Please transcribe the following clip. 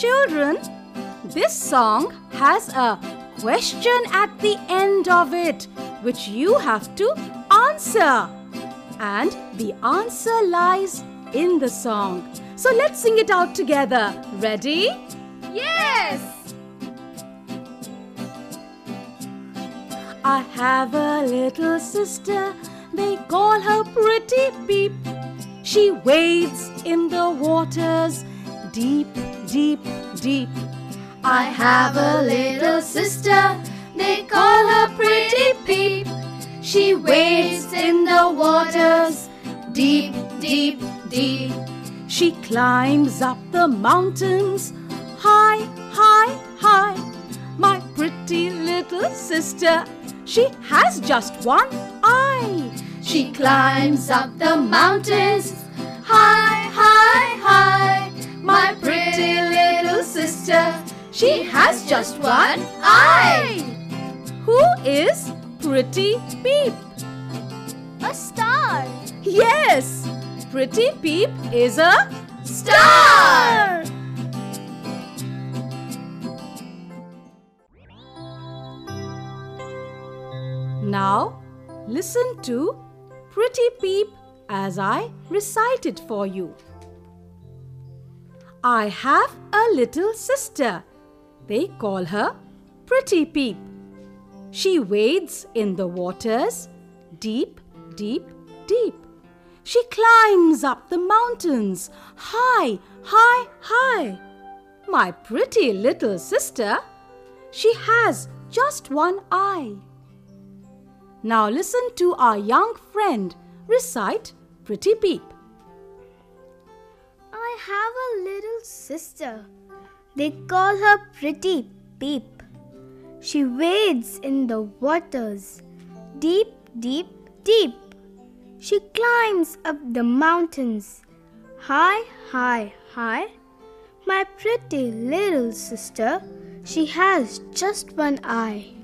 Children, this song has a question at the end of it which you have to answer. And the answer lies in the song. So let's sing it out together. Ready? Yes! I have a little sister, they call her Pretty Peep. She wades in the waters deep, deep, deep. I have a little sister, they call her Pretty Peep. She wades in the waters deep, deep, deep. She climbs up the mountains high, high, high. My pretty little sister, she has just one eye. She climbs up the mountains sister, she has just one eye. Who is Pretty Peep? A star. Yes, Pretty Peep is a Star. Now, listen to Pretty Peep as I recite it for you. I have a little sister. They call her Pretty Peep. She wades in the waters deep, deep, deep. She climbs up the mountains high, high, high. My pretty little sister, she has just one eye. Now listen to our young friend recite Pretty Peep. Sister. They call her Pretty Peep. She wades in the waters, deep, deep, deep. She climbs up the mountains, high, high, high. My pretty little sister, she has just one eye.